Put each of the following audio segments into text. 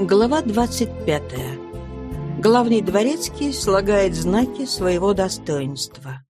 Глава 25. Главный дворецкий слагает знаки своего достоинства.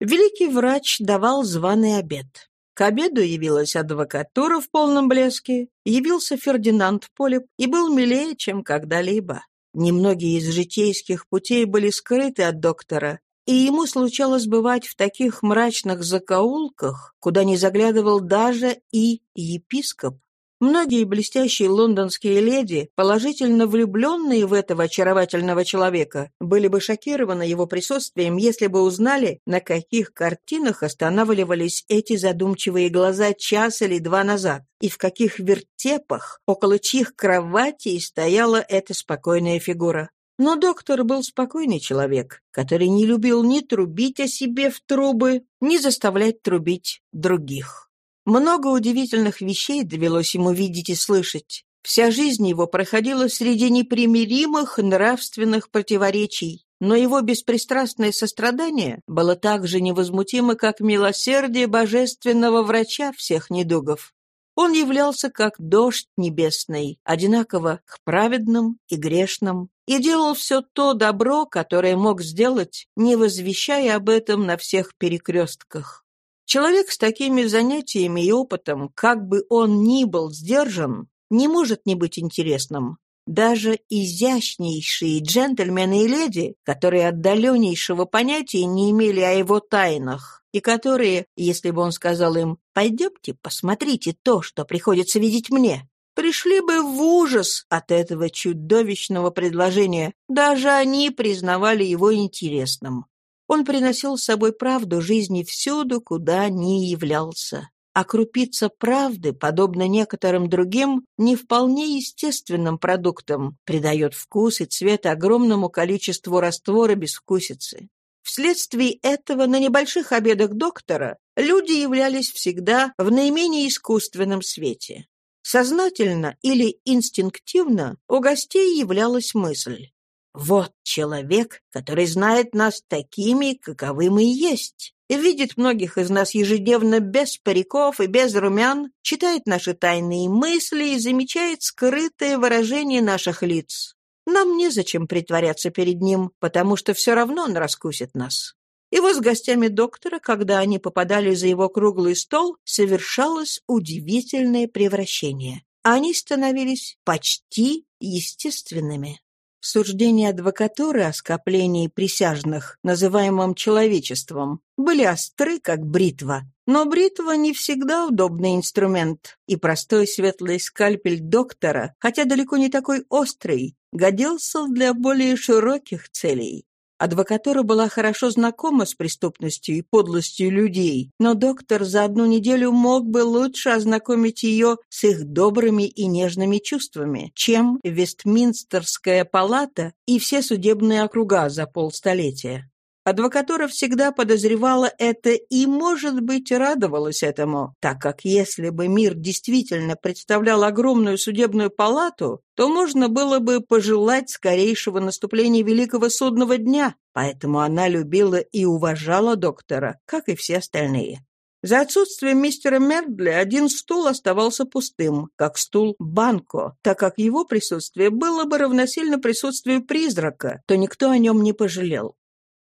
Великий врач давал званый обед. К обеду явилась адвокатура в полном блеске, явился Фердинанд Полип и был милее, чем когда-либо. Немногие из житейских путей были скрыты от доктора, и ему случалось бывать в таких мрачных закоулках, куда не заглядывал даже и епископ. Многие блестящие лондонские леди, положительно влюбленные в этого очаровательного человека, были бы шокированы его присутствием, если бы узнали, на каких картинах останавливались эти задумчивые глаза час или два назад, и в каких вертепах, около чьих кроватей стояла эта спокойная фигура. Но доктор был спокойный человек, который не любил ни трубить о себе в трубы, ни заставлять трубить других. Много удивительных вещей довелось ему видеть и слышать. Вся жизнь его проходила среди непримиримых нравственных противоречий, но его беспристрастное сострадание было так же невозмутимо, как милосердие божественного врача всех недугов. Он являлся как дождь небесный, одинаково к праведным и грешным, и делал все то добро, которое мог сделать, не возвещая об этом на всех перекрестках. Человек с такими занятиями и опытом, как бы он ни был сдержан, не может не быть интересным. Даже изящнейшие джентльмены и леди, которые отдаленнейшего понятия не имели о его тайнах, и которые, если бы он сказал им «пойдемте, посмотрите то, что приходится видеть мне», пришли бы в ужас от этого чудовищного предложения, даже они признавали его интересным. Он приносил с собой правду жизни всюду, куда ни являлся. А крупица правды, подобно некоторым другим, не вполне естественным продуктам, придает вкус и цвет огромному количеству раствора безвкусицы. Вследствие этого на небольших обедах доктора люди являлись всегда в наименее искусственном свете. Сознательно или инстинктивно у гостей являлась мысль вот человек, который знает нас такими, каковы мы есть, видит многих из нас ежедневно без париков и без румян, читает наши тайные мысли и замечает скрытое выражение наших лиц. Нам незачем притворяться перед ним, потому что все равно он раскусит нас. Вот с гостями доктора, когда они попадали за его круглый стол, совершалось удивительное превращение. Они становились почти естественными. Суждения адвокатуры о скоплении присяжных, называемом человечеством, были остры, как бритва. Но бритва не всегда удобный инструмент, и простой светлый скальпель доктора, хотя далеко не такой острый, годился для более широких целей. Адвокатура была хорошо знакома с преступностью и подлостью людей, но доктор за одну неделю мог бы лучше ознакомить ее с их добрыми и нежными чувствами, чем Вестминстерская палата и все судебные округа за полстолетия. Адвокатура всегда подозревала это и, может быть, радовалась этому, так как если бы мир действительно представлял огромную судебную палату, то можно было бы пожелать скорейшего наступления Великого Судного дня, поэтому она любила и уважала доктора, как и все остальные. За отсутствием мистера Мердли один стул оставался пустым, как стул Банко, так как его присутствие было бы равносильно присутствию призрака, то никто о нем не пожалел.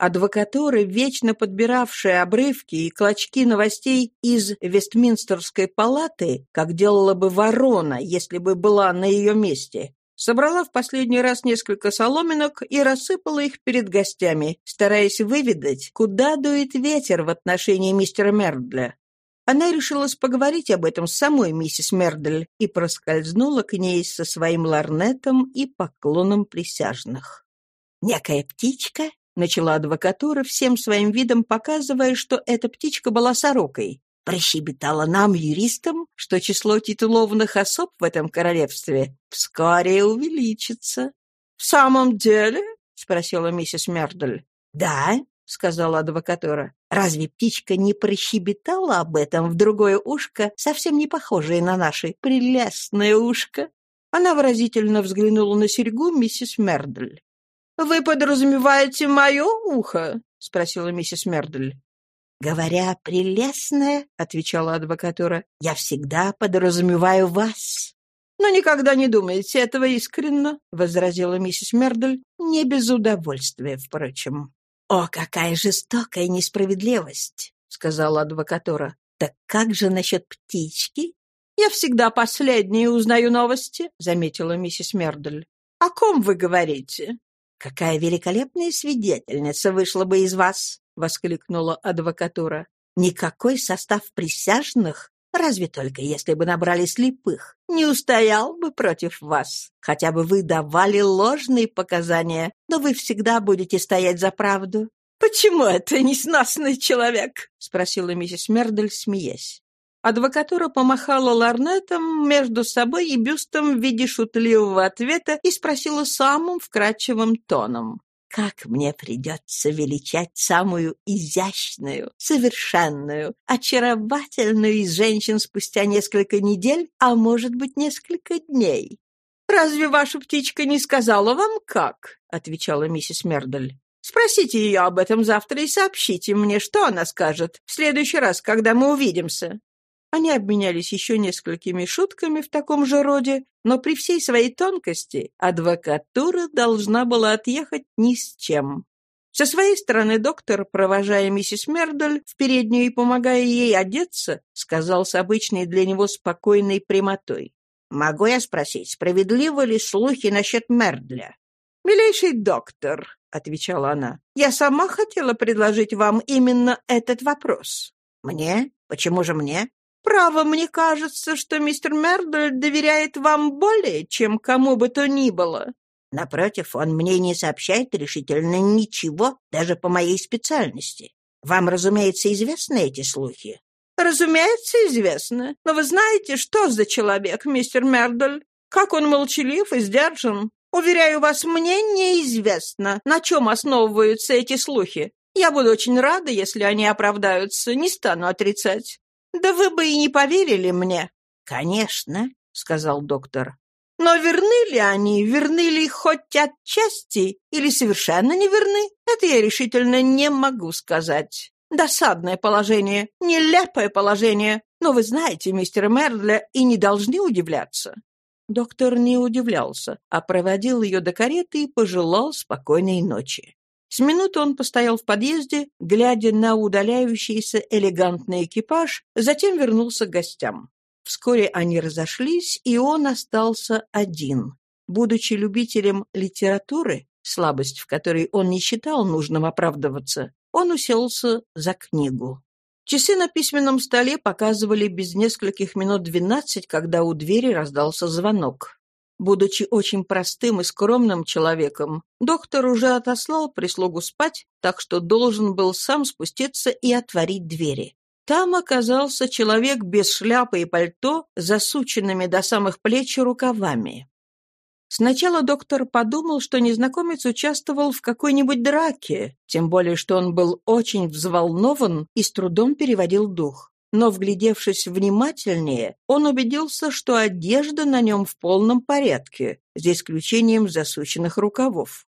Адвокатура, вечно подбиравшая обрывки и клочки новостей из Вестминстерской палаты, как делала бы ворона, если бы была на ее месте, собрала в последний раз несколько соломинок и рассыпала их перед гостями, стараясь выведать, куда дует ветер в отношении мистера Мердля. Она решилась поговорить об этом с самой миссис Мердель и проскользнула к ней со своим ларнетом и поклоном присяжных. Некая птичка Начала адвокатура, всем своим видом показывая, что эта птичка была сорокой. Прощебетала нам, юристам, что число титулованных особ в этом королевстве вскоре увеличится. — В самом деле? — спросила миссис Мердель. — Да, — сказала адвокатура. — Разве птичка не прощебетала об этом в другое ушко, совсем не похожее на наше прелестное ушко? Она выразительно взглянула на серьгу миссис Мердель. «Вы подразумеваете мое ухо?» — спросила миссис Мердель. «Говоря прелестное, — отвечала адвокатура, — я всегда подразумеваю вас». «Но никогда не думаете этого искренно», — возразила миссис Мердель, не без удовольствия, впрочем. «О, какая жестокая несправедливость!» — сказала адвокатура. «Так как же насчет птички?» «Я всегда последние узнаю новости», — заметила миссис Мердель. «О ком вы говорите?» «Какая великолепная свидетельница вышла бы из вас!» — воскликнула адвокатура. «Никакой состав присяжных, разве только если бы набрали слепых, не устоял бы против вас. Хотя бы вы давали ложные показания, но вы всегда будете стоять за правду». «Почему это несносный человек?» — спросила миссис Мердель, смеясь. Адвокатура помахала ларнетом между собой и бюстом в виде шутливого ответа и спросила самым вкрадчивым тоном. «Как мне придется величать самую изящную, совершенную, очаровательную из женщин спустя несколько недель, а может быть, несколько дней?» «Разве ваша птичка не сказала вам как?» — отвечала миссис Мердель. «Спросите ее об этом завтра и сообщите мне, что она скажет в следующий раз, когда мы увидимся». Они обменялись еще несколькими шутками в таком же роде, но при всей своей тонкости адвокатура должна была отъехать ни с чем. Со своей стороны доктор, провожая миссис Мердоль в переднюю и помогая ей одеться, сказал с обычной для него спокойной прямотой. «Могу я спросить, справедливы ли слухи насчет Мердля?» «Милейший доктор», — отвечала она, — «я сама хотела предложить вам именно этот вопрос». «Мне? Почему же мне?» Право, мне кажется, что мистер Мердоль доверяет вам более, чем кому бы то ни было. Напротив, он мне не сообщает решительно ничего, даже по моей специальности. Вам, разумеется, известны эти слухи? Разумеется, известно. Но вы знаете, что за человек, мистер Мердоль? Как он молчалив и сдержан? Уверяю вас, мне неизвестно, на чем основываются эти слухи. Я буду очень рада, если они оправдаются, не стану отрицать. Да вы бы и не поверили мне. Конечно, сказал доктор. Но верны ли они, верны ли хоть отчасти, или совершенно не верны, это я решительно не могу сказать. Досадное положение, нелепое положение. Но вы знаете мистера Мерля и не должны удивляться. Доктор не удивлялся, а проводил ее до кареты и пожелал спокойной ночи. С минуты он постоял в подъезде, глядя на удаляющийся элегантный экипаж, затем вернулся к гостям. Вскоре они разошлись, и он остался один. Будучи любителем литературы, слабость в которой он не считал нужным оправдываться, он уселся за книгу. Часы на письменном столе показывали без нескольких минут двенадцать, когда у двери раздался звонок. Будучи очень простым и скромным человеком, доктор уже отослал прислугу спать, так что должен был сам спуститься и отворить двери. Там оказался человек без шляпы и пальто, засученными до самых плеч рукавами. Сначала доктор подумал, что незнакомец участвовал в какой-нибудь драке, тем более что он был очень взволнован и с трудом переводил дух но, вглядевшись внимательнее, он убедился, что одежда на нем в полном порядке, за исключением засученных рукавов.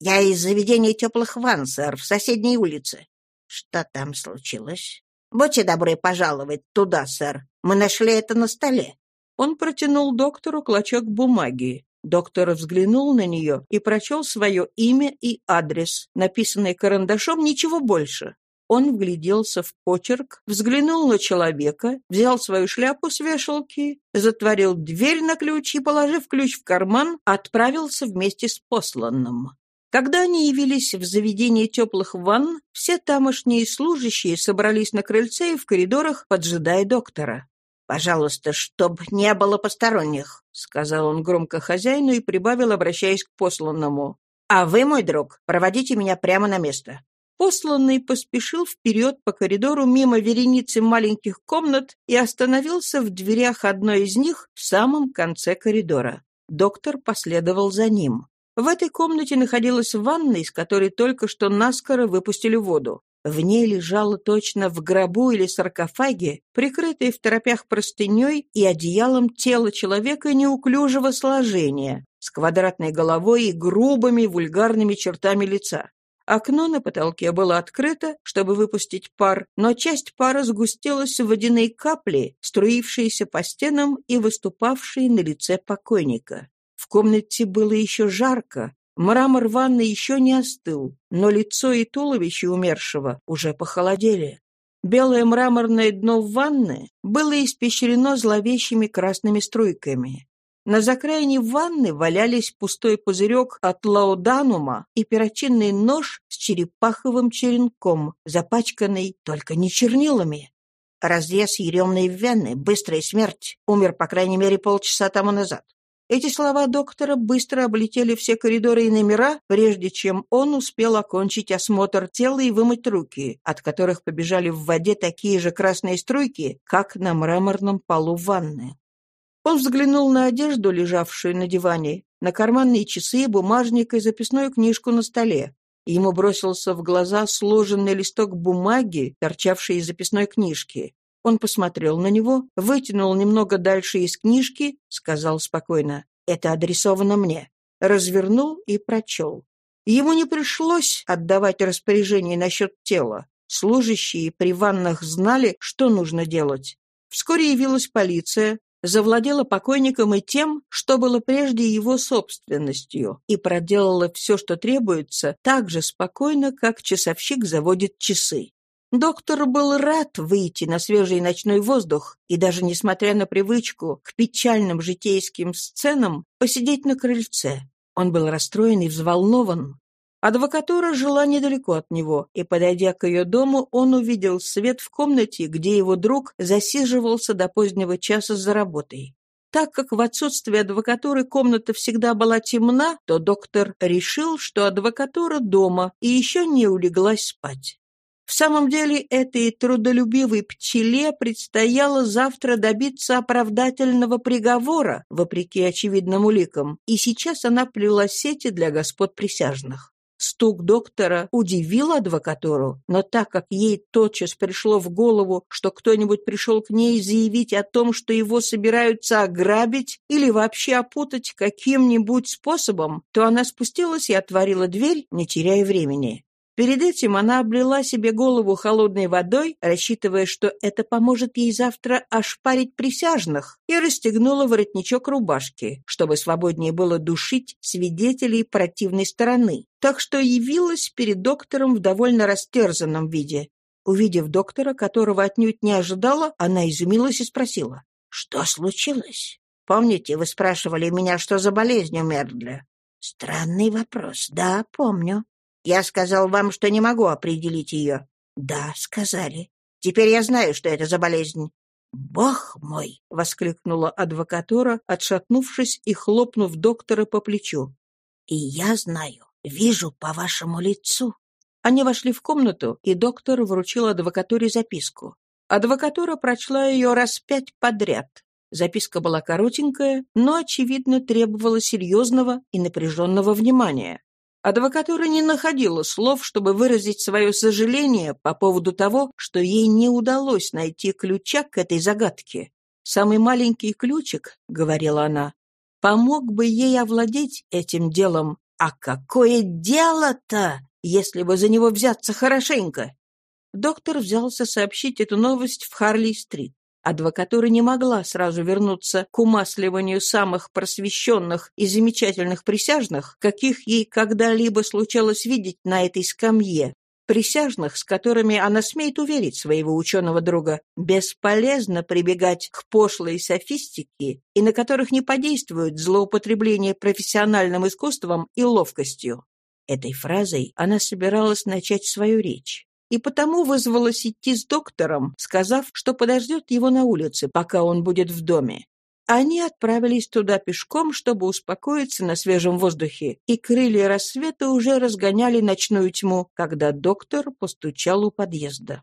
«Я из заведения теплых ванн, сэр, в соседней улице». «Что там случилось?» «Будьте добры пожаловать туда, сэр. Мы нашли это на столе». Он протянул доктору клочок бумаги. Доктор взглянул на нее и прочел свое имя и адрес, написанный карандашом, ничего больше. Он вгляделся в почерк, взглянул на человека, взял свою шляпу с вешалки, затворил дверь на ключ и, положив ключ в карман, отправился вместе с посланным. Когда они явились в заведение теплых ванн, все тамошние служащие собрались на крыльце и в коридорах, поджидая доктора. «Пожалуйста, чтоб не было посторонних», — сказал он громко хозяину и прибавил, обращаясь к посланному. «А вы, мой друг, проводите меня прямо на место. Посланный поспешил вперед по коридору мимо вереницы маленьких комнат и остановился в дверях одной из них в самом конце коридора. Доктор последовал за ним. В этой комнате находилась ванна, из которой только что наскоро выпустили воду. В ней лежало точно в гробу или саркофаге, прикрытое в торопях простыней и одеялом тело человека неуклюжего сложения, с квадратной головой и грубыми вульгарными чертами лица. Окно на потолке было открыто, чтобы выпустить пар, но часть пара сгустилась в водяные капли, струившиеся по стенам и выступавшие на лице покойника. В комнате было еще жарко, мрамор ванны еще не остыл, но лицо и туловище умершего уже похолодели. Белое мраморное дно ванны было испещрено зловещими красными струйками. На закраине ванны валялись пустой пузырек от лауданума и перочинный нож с черепаховым черенком, запачканный только не чернилами. Разрез еремной вены, быстрая смерть. Умер, по крайней мере, полчаса тому назад. Эти слова доктора быстро облетели все коридоры и номера, прежде чем он успел окончить осмотр тела и вымыть руки, от которых побежали в воде такие же красные струйки, как на мраморном полу ванны. Он взглянул на одежду, лежавшую на диване, на карманные часы, бумажник и записную книжку на столе. Ему бросился в глаза сложенный листок бумаги, торчавший из записной книжки. Он посмотрел на него, вытянул немного дальше из книжки, сказал спокойно «Это адресовано мне». Развернул и прочел. Ему не пришлось отдавать распоряжение насчет тела. Служащие при ваннах знали, что нужно делать. Вскоре явилась полиция, завладела покойником и тем, что было прежде его собственностью, и проделала все, что требуется, так же спокойно, как часовщик заводит часы. Доктор был рад выйти на свежий ночной воздух и даже несмотря на привычку к печальным житейским сценам посидеть на крыльце. Он был расстроен и взволнован. Адвокатура жила недалеко от него, и, подойдя к ее дому, он увидел свет в комнате, где его друг засиживался до позднего часа за работой. Так как в отсутствие адвокатуры комната всегда была темна, то доктор решил, что адвокатура дома и еще не улеглась спать. В самом деле этой трудолюбивой пчеле предстояло завтра добиться оправдательного приговора, вопреки очевидным уликам, и сейчас она плела сети для господ присяжных. Стук доктора удивил адвокатуру, но так как ей тотчас пришло в голову, что кто-нибудь пришел к ней заявить о том, что его собираются ограбить или вообще опутать каким-нибудь способом, то она спустилась и отворила дверь, не теряя времени. Перед этим она облила себе голову холодной водой, рассчитывая, что это поможет ей завтра ошпарить присяжных, и расстегнула воротничок рубашки, чтобы свободнее было душить свидетелей противной стороны. Так что явилась перед доктором в довольно растерзанном виде. Увидев доктора, которого отнюдь не ожидала, она изумилась и спросила. «Что случилось? Помните, вы спрашивали меня, что за болезнь у Мердля?» «Странный вопрос. Да, помню. Я сказал вам, что не могу определить ее. Да, сказали. Теперь я знаю, что это за болезнь. «Бог мой!» — воскликнула адвокатура, отшатнувшись и хлопнув доктора по плечу. «И я знаю, вижу по вашему лицу». Они вошли в комнату, и доктор вручил адвокатуре записку. Адвокатура прочла ее раз пять подряд. Записка была коротенькая, но, очевидно, требовала серьезного и напряженного внимания. Адвокатура не находила слов, чтобы выразить свое сожаление по поводу того, что ей не удалось найти ключа к этой загадке. «Самый маленький ключик», — говорила она, — «помог бы ей овладеть этим делом. А какое дело-то, если бы за него взяться хорошенько?» Доктор взялся сообщить эту новость в Харли-стрит. Адвокатура не могла сразу вернуться к умасливанию самых просвещенных и замечательных присяжных, каких ей когда-либо случалось видеть на этой скамье, присяжных, с которыми она смеет уверить своего ученого друга, бесполезно прибегать к пошлой софистике и на которых не подействует злоупотребление профессиональным искусством и ловкостью. Этой фразой она собиралась начать свою речь и потому вызвалась идти с доктором, сказав, что подождет его на улице, пока он будет в доме. Они отправились туда пешком, чтобы успокоиться на свежем воздухе, и крылья рассвета уже разгоняли ночную тьму, когда доктор постучал у подъезда.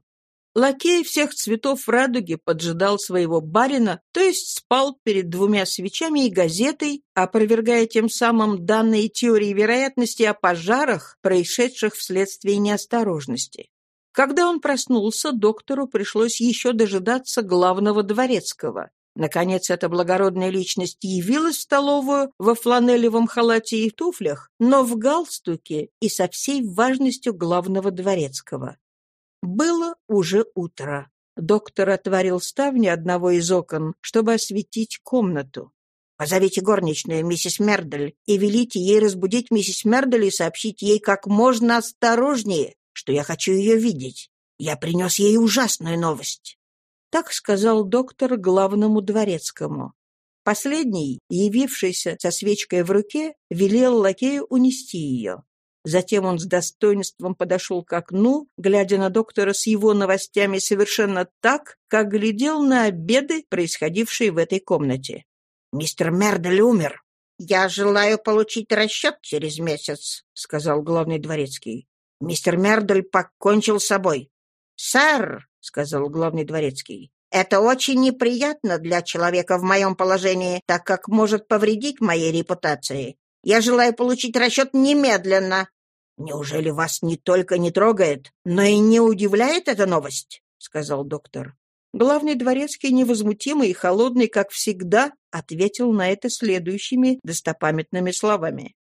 Лакей всех цветов радуги поджидал своего барина, то есть спал перед двумя свечами и газетой, опровергая тем самым данные теории вероятности о пожарах, происшедших вследствие неосторожности. Когда он проснулся, доктору пришлось еще дожидаться главного дворецкого. Наконец, эта благородная личность явилась в столовую во фланелевом халате и туфлях, но в галстуке и со всей важностью главного дворецкого. Было уже утро. Доктор отворил ставни одного из окон, чтобы осветить комнату. «Позовите горничную, миссис Мердель, и велите ей разбудить миссис Мердель и сообщить ей как можно осторожнее, что я хочу ее видеть. Я принес ей ужасную новость». Так сказал доктор главному дворецкому. Последний, явившийся со свечкой в руке, велел лакею унести ее. Затем он с достоинством подошел к окну, глядя на доктора с его новостями совершенно так, как глядел на обеды, происходившие в этой комнате. «Мистер Мердель умер». «Я желаю получить расчет через месяц», — сказал главный дворецкий. «Мистер Мердель покончил с собой». «Сэр», — сказал главный дворецкий. «Это очень неприятно для человека в моем положении, так как может повредить моей репутации. Я желаю получить расчет немедленно». «Неужели вас не только не трогает, но и не удивляет эта новость?» — сказал доктор. Главный дворецкий, невозмутимый и холодный, как всегда, ответил на это следующими достопамятными словами.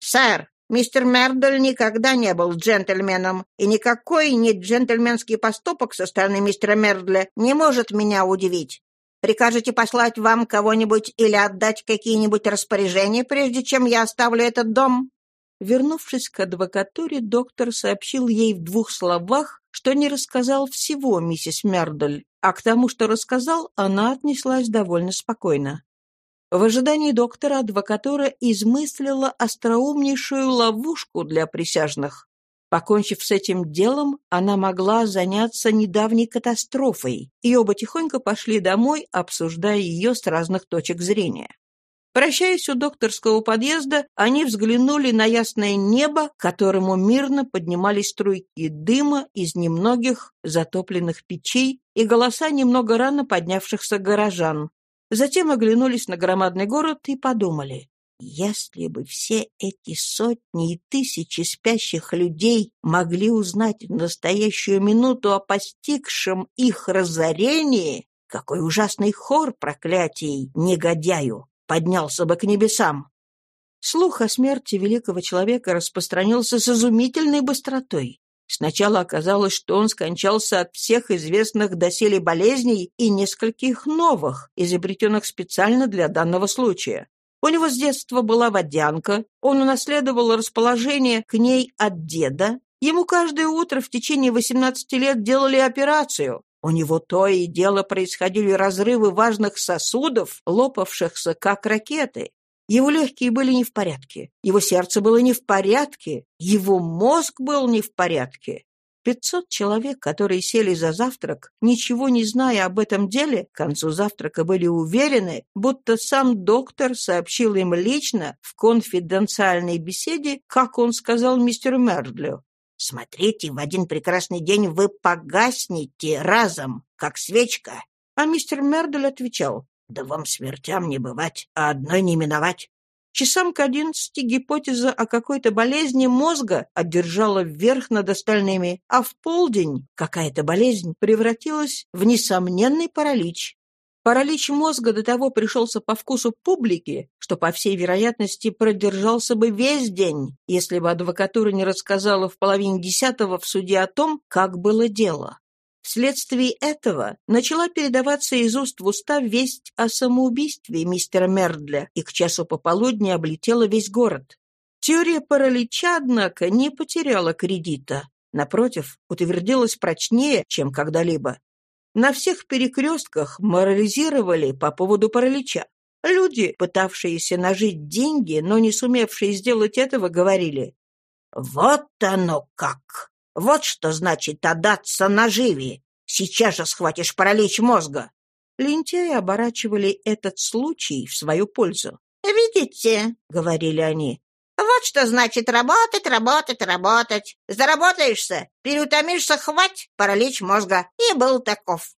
«Сэр, Мистер Мердоль никогда не был джентльменом, и никакой не джентльменский поступок со стороны мистера Мердля не может меня удивить. Прикажете послать вам кого-нибудь или отдать какие-нибудь распоряжения, прежде чем я оставлю этот дом?» Вернувшись к адвокатуре, доктор сообщил ей в двух словах, что не рассказал всего миссис Мердоль, а к тому, что рассказал, она отнеслась довольно спокойно. В ожидании доктора адвокатура измыслила остроумнейшую ловушку для присяжных. Покончив с этим делом, она могла заняться недавней катастрофой, и оба тихонько пошли домой, обсуждая ее с разных точек зрения. Прощаясь у докторского подъезда, они взглянули на ясное небо, к которому мирно поднимались струйки дыма из немногих затопленных печей и голоса немного рано поднявшихся горожан, Затем оглянулись на громадный город и подумали, если бы все эти сотни и тысячи спящих людей могли узнать в настоящую минуту о постигшем их разорении, какой ужасный хор проклятий негодяю поднялся бы к небесам. Слух о смерти великого человека распространился с изумительной быстротой. Сначала оказалось, что он скончался от всех известных доселе болезней и нескольких новых, изобретенных специально для данного случая. У него с детства была водянка, он унаследовал расположение к ней от деда, ему каждое утро в течение 18 лет делали операцию, у него то и дело происходили разрывы важных сосудов, лопавшихся как ракеты. Его легкие были не в порядке, его сердце было не в порядке, его мозг был не в порядке. Пятьсот человек, которые сели за завтрак, ничего не зная об этом деле, к концу завтрака были уверены, будто сам доктор сообщил им лично в конфиденциальной беседе, как он сказал мистеру Мердлю. «Смотрите, в один прекрасный день вы погаснете разом, как свечка». А мистер Мердль отвечал, да вам смертям не бывать, а одной не миновать. Часам к одиннадцати гипотеза о какой-то болезни мозга одержала вверх над остальными, а в полдень какая-то болезнь превратилась в несомненный паралич. Паралич мозга до того пришелся по вкусу публики, что, по всей вероятности, продержался бы весь день, если бы адвокатура не рассказала в половине десятого в суде о том, как было дело. Вследствие этого начала передаваться из уст в уста весть о самоубийстве мистера Мердля, и к часу пополудни облетела весь город. Теория паралича, однако, не потеряла кредита. Напротив, утвердилась прочнее, чем когда-либо. На всех перекрестках морализировали по поводу паралича. Люди, пытавшиеся нажить деньги, но не сумевшие сделать этого, говорили «Вот оно как! Вот что значит отдаться наживе. Сейчас же схватишь паралич мозга. Лентяи оборачивали этот случай в свою пользу. «Видите», — говорили они, — «вот что значит работать, работать, работать. Заработаешься, переутомишься, хвать, паралич мозга. И был таков.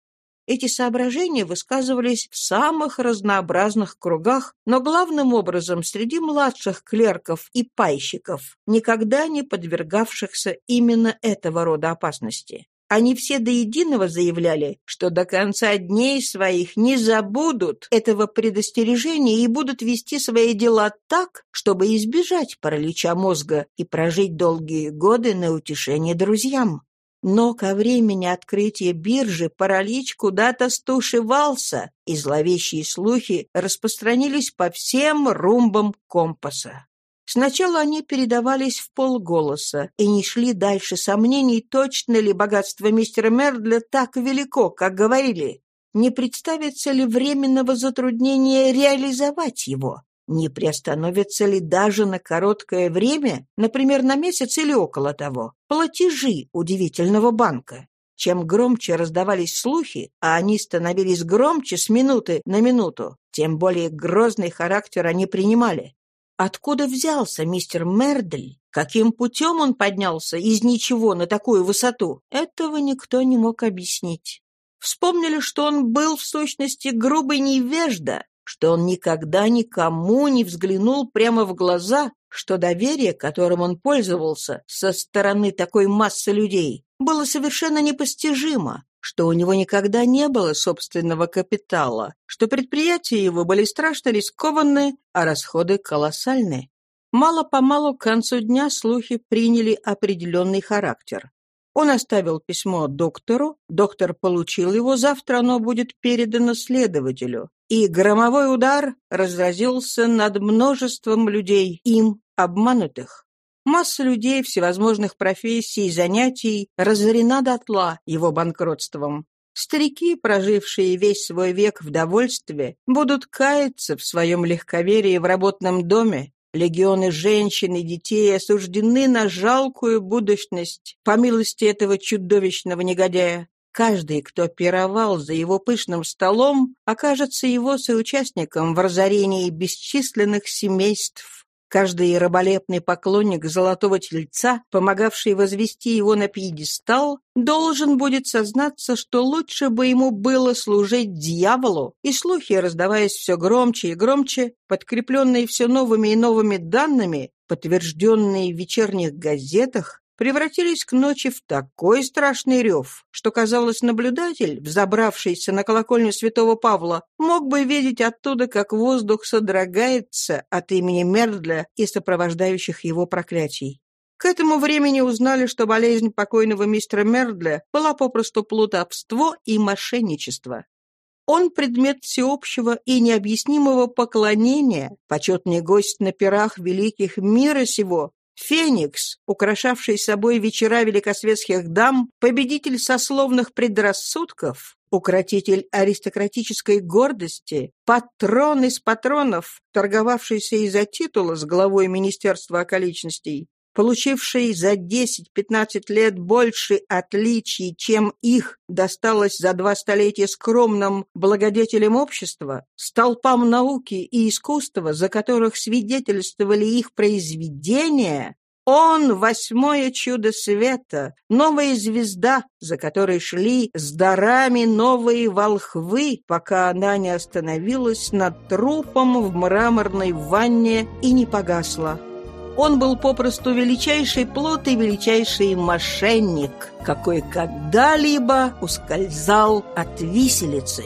Эти соображения высказывались в самых разнообразных кругах, но главным образом среди младших клерков и пайщиков, никогда не подвергавшихся именно этого рода опасности. Они все до единого заявляли, что до конца дней своих не забудут этого предостережения и будут вести свои дела так, чтобы избежать паралича мозга и прожить долгие годы на утешение друзьям. Но ко времени открытия биржи паралич куда-то стушевался, и зловещие слухи распространились по всем румбам компаса. Сначала они передавались в полголоса и не шли дальше сомнений, точно ли богатство мистера Мердля так велико, как говорили. Не представится ли временного затруднения реализовать его? Не приостановятся ли даже на короткое время, например, на месяц или около того, платежи удивительного банка? Чем громче раздавались слухи, а они становились громче с минуты на минуту, тем более грозный характер они принимали. Откуда взялся мистер Мердель? Каким путем он поднялся из ничего на такую высоту? Этого никто не мог объяснить. Вспомнили, что он был в сущности грубый невежда, что он никогда никому не взглянул прямо в глаза, что доверие, которым он пользовался со стороны такой массы людей, было совершенно непостижимо, что у него никогда не было собственного капитала, что предприятия его были страшно рискованны, а расходы колоссальны. Мало-помалу к концу дня слухи приняли определенный характер. Он оставил письмо доктору, доктор получил его, завтра оно будет передано следователю. И громовой удар разразился над множеством людей, им обманутых. Масса людей всевозможных профессий и занятий разорена дотла его банкротством. Старики, прожившие весь свой век в довольстве, будут каяться в своем легковерии в работном доме. Легионы женщин и детей осуждены на жалкую будущность по милости этого чудовищного негодяя. Каждый, кто пировал за его пышным столом, окажется его соучастником в разорении бесчисленных семейств. Каждый раболепный поклонник золотого тельца, помогавший возвести его на пьедестал, должен будет сознаться, что лучше бы ему было служить дьяволу, и слухи, раздаваясь все громче и громче, подкрепленные все новыми и новыми данными, подтвержденные в вечерних газетах, превратились к ночи в такой страшный рев, что, казалось, наблюдатель, взобравшийся на колокольню святого Павла, мог бы видеть оттуда, как воздух содрогается от имени Мердля и сопровождающих его проклятий. К этому времени узнали, что болезнь покойного мистера Мердля была попросту плутовство и мошенничество. Он предмет всеобщего и необъяснимого поклонения, почетный гость на пирах великих мира сего, Феникс, украшавший собой вечера великосветских дам, победитель сословных предрассудков, укротитель аристократической гордости, патрон из патронов, торговавшийся из-за титула с главой Министерства околичностей, получивший за 10-15 лет больше отличий, чем их досталось за два столетия скромным благодетелям общества, столпам науки и искусства, за которых свидетельствовали их произведения, он — восьмое чудо света, новая звезда, за которой шли с дарами новые волхвы, пока она не остановилась над трупом в мраморной ванне и не погасла. Он был попросту величайший плод и величайший мошенник, какой когда-либо ускользал от виселицы.